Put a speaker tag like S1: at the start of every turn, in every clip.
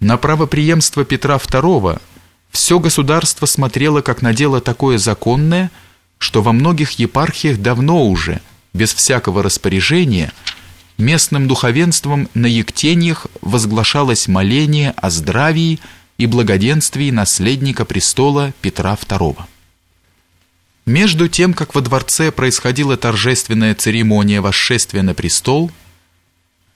S1: На правопреемство Петра II все государство смотрело как на дело такое законное, что во многих епархиях давно уже, без всякого распоряжения, местным духовенством на ектениях возглашалось моление о здравии и благоденствии наследника престола Петра II. Между тем, как во дворце происходила торжественная церемония восшествия на престол,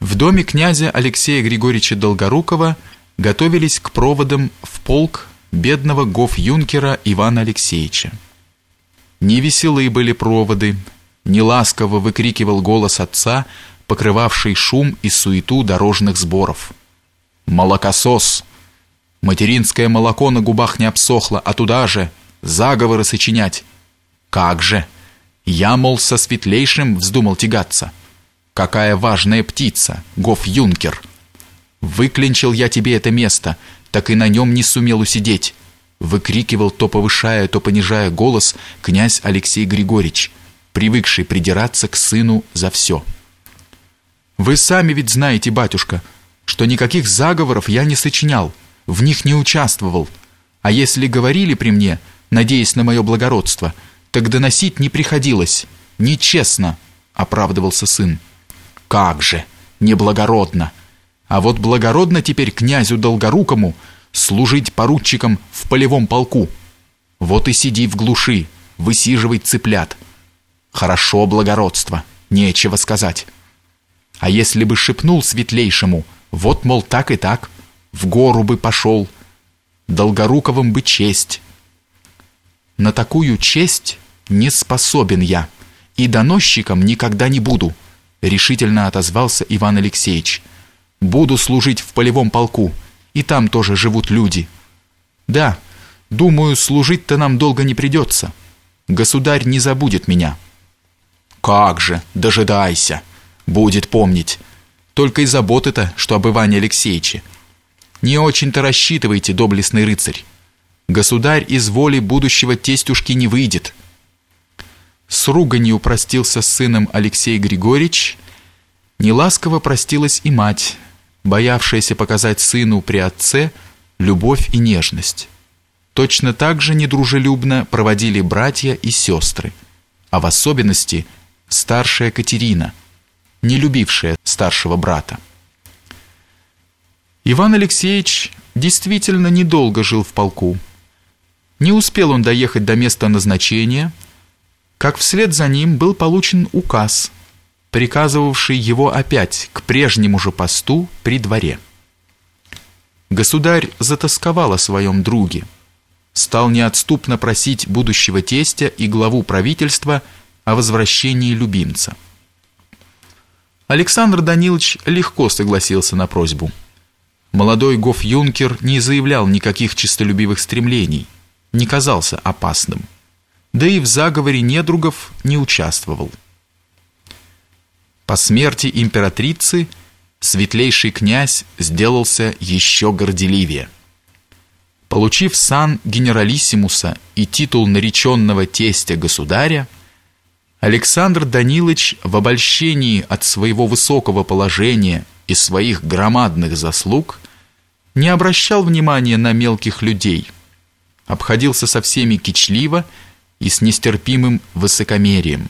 S1: в доме князя Алексея Григорьевича Долгорукова готовились к проводам в полк бедного гоф-юнкера Ивана Алексеевича. Невеселые были проводы, неласково выкрикивал голос отца, покрывавший шум и суету дорожных сборов. «Молокосос! Материнское молоко на губах не обсохло, а туда же заговоры сочинять!» Как же? Я, мол, со светлейшим вздумал тягаться. Какая важная птица, гоф-юнкер. Выклинчил я тебе это место, так и на нем не сумел усидеть. Выкрикивал, то повышая, то понижая голос, князь Алексей Григорьевич, привыкший придираться к сыну за все. Вы сами ведь знаете, батюшка, что никаких заговоров я не сочинял, в них не участвовал. А если говорили при мне, надеясь на мое благородство – так доносить не приходилось. Нечестно, оправдывался сын. Как же, неблагородно. А вот благородно теперь князю Долгорукому служить поручиком в полевом полку. Вот и сиди в глуши, высиживай цыплят. Хорошо благородство, нечего сказать. А если бы шепнул светлейшему, вот, мол, так и так, в гору бы пошел, Долгоруковым бы честь. На такую честь не способен я и доносчиком никогда не буду, решительно отозвался Иван Алексеевич. Буду служить в полевом полку, и там тоже живут люди. Да, думаю, служить-то нам долго не придется. Государь не забудет меня. Как же, дожидайся, будет помнить. Только и заботы-то, что об Иване Алексеевиче. Не очень-то рассчитывайте, доблестный рыцарь. Государь из воли будущего тестюшки не выйдет. С руганью простился с сыном Алексей Григорьевич. Неласково простилась и мать, боявшаяся показать сыну при отце любовь и нежность. Точно так же недружелюбно проводили братья и сестры, а в особенности старшая Катерина, не любившая старшего брата. Иван Алексеевич действительно недолго жил в полку. Не успел он доехать до места назначения – как вслед за ним был получен указ, приказывавший его опять к прежнему же посту при дворе. Государь затасковал о своем друге, стал неотступно просить будущего тестя и главу правительства о возвращении любимца. Александр Данилович легко согласился на просьбу. Молодой гоф-юнкер не заявлял никаких честолюбивых стремлений, не казался опасным да и в заговоре недругов не участвовал. По смерти императрицы светлейший князь сделался еще горделивее. Получив сан генералиссимуса и титул нареченного тестя государя, Александр Данилович в обольщении от своего высокого положения и своих громадных заслуг не обращал внимания на мелких людей, обходился со всеми кичливо и с нестерпимым высокомерием.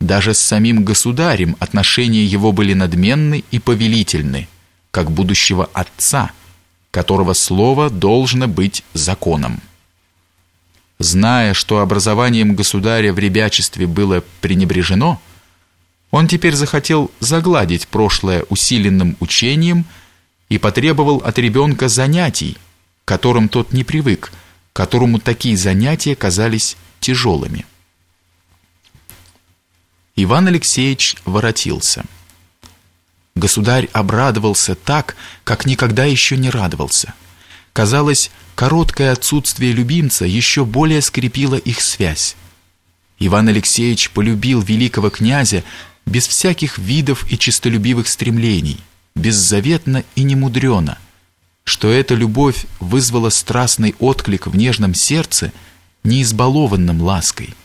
S1: Даже с самим государем отношения его были надменны и повелительны, как будущего отца, которого слово должно быть законом. Зная, что образованием государя в ребячестве было пренебрежено, он теперь захотел загладить прошлое усиленным учением и потребовал от ребенка занятий, к которым тот не привык, которому такие занятия казались тяжелыми. Иван Алексеевич воротился. Государь обрадовался так, как никогда еще не радовался. Казалось, короткое отсутствие любимца еще более скрепило их связь. Иван Алексеевич полюбил великого князя без всяких видов и честолюбивых стремлений, беззаветно и немудрено. Что эта любовь вызвала страстный отклик в нежном сердце – не избалованным лаской –